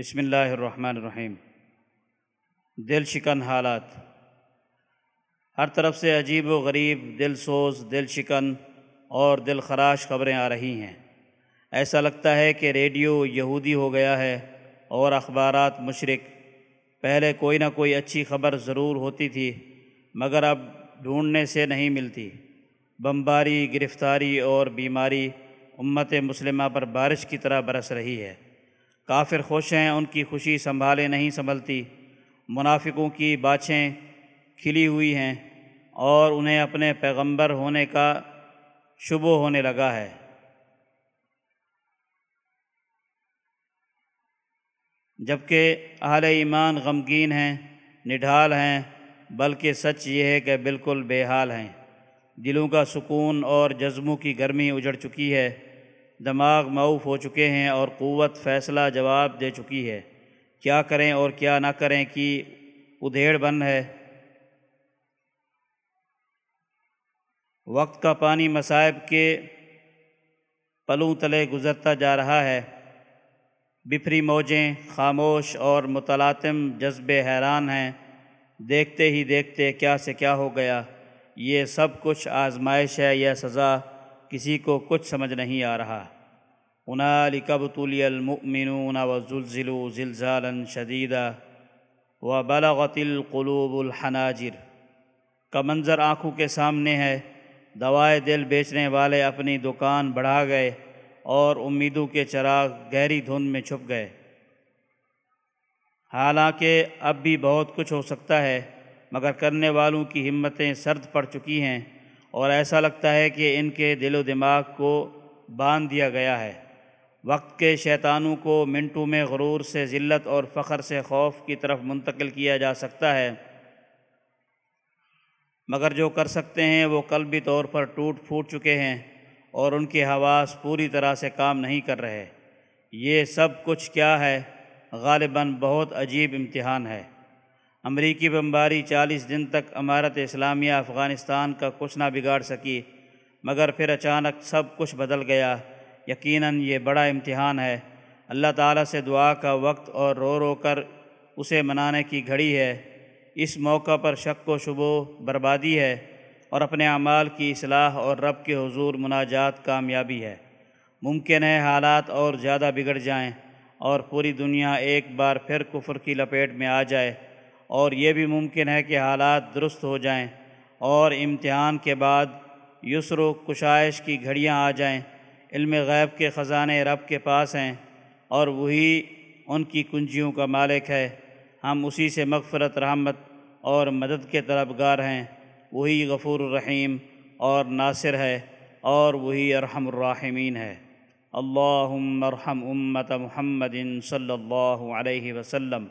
بسم اللہ الرحمن الرحیم۔ دل شکن حالات۔ ہر طرف سے عجیب و غریب دل سوز، دل شکن اور دل خراش خبریں آ رہی ہیں۔ ایسا لگتا ہے کہ ریڈیو یہودی ہو گیا ہے اور اخبارات مشرق۔ پہلے کوئی نہ کوئی اچھی خبر ضرور ہوتی تھی، مگر اب ڈھونڈنے سے نہیں ملتی۔ بمباری، گرفتاری اور بیماری امت مسلمہ پر بارش کی طرح برس رہی ہے۔ کافر خوش ہیں، ان کی خوشی سنبھالے نہیں سنبھلتی۔ منافقوں کی باچھیں کھلی ہوئی ہیں اور انہیں اپنے پیغمبر ہونے کا شبو ہونے لگا ہے۔ جبکہ اہل ایمان غمگین ہیں، نڈھال ہیں، بلکہ سچ یہ ہے کہ بالکل بے حال ہیں۔ دلوں کا سکون اور جذبوں کی گرمی اجڑ چکی ہے۔ دماغ معوف ہو چکے ہیں اور قوت فیصلہ جواب دے چکی ہے۔ کیا کریں اور کیا نہ کریں کہ ادھیڑ بن ہے۔ وقت کا پانی مصائب کے پلوں تلے گزرتا جا رہا ہے۔ بفری موجیں خاموش اور متلاطم جذب حیران ہیں۔ دیکھتے ہی دیکھتے کیا سے کیا ہو گیا۔ یہ سب کچھ آزمائش ہے یا سزا۔ کسی کو کچھ سمجھ نہیں آ رہا۔ انالکبۃلی المؤمنون و ذلزلو زلزالا شدیدہ و بلغت القلوب الحناجر۔ کا منظر آنکھوں کے سامنے ہے۔ دوائے دل بیچنے والے اپنی دکان بڑھا گئے اور امیدوں کے چراغ گہری دھند میں چھپ گئے۔ حالانکہ اب بھی بہت کچھ ہو سکتا ہے، مگر کرنے والوں کی ہمتیں سرد پڑ چکی ہیں۔ اور ایسا لگتا ہے کہ ان کے دل و دماغ کو باندھ دیا گیا ہے۔ وقت کے شیطانوں کو منٹوں میں غرور سے، ذلت اور فخر سے خوف کی طرف منتقل کیا جا سکتا ہے۔ مگر جو کر سکتے ہیں، وہ قلبی طور پر ٹوٹ پھوٹ چکے ہیں اور ان کے حواس پوری طرح سے کام نہیں کر رہے۔ یہ سب کچھ کیا ہے؟ غالباً بہت عجیب امتحان ہے۔ امریکی بمباری چالیس دن تک امارت اسلامیہ افغانستان کا کچھ نہ بگاڑ سکی، مگر پھر اچانک سب کچھ بدل گیا۔ یقیناً یہ بڑا امتحان ہے۔ اللہ تعالیٰ سے دعا کا وقت اور رو رو کر اسے منانے کی گھڑی ہے۔ اس موقع پر شک و شبو بربادی ہے اور اپنے اعمال کی اصلاح اور رب کے حضور مناجات کامیابی ہے۔ ممکن ہے حالات اور زیادہ بگڑ جائیں اور پوری دنیا ایک بار پھر کفر کی لپیٹ میں آ جائے۔ اور یہ بھی ممکن ہے کہ حالات درست ہو جائیں اور امتحان کے بعد یسر و کشائش کی گھڑیاں آ جائیں۔ علم غیب کے خزانے رب کے پاس ہیں اور وہی ان کی کنجیوں کا مالک ہے۔ ہم اسی سے مغفرت، رحمت اور مدد کے طلبگار ہیں۔ وہی غفور الرحیم اور ناصر ہے اور وہی ارحم الراحمین ہے۔ اللہم ارحم امت محمد صلی اللہ علیہ وسلم۔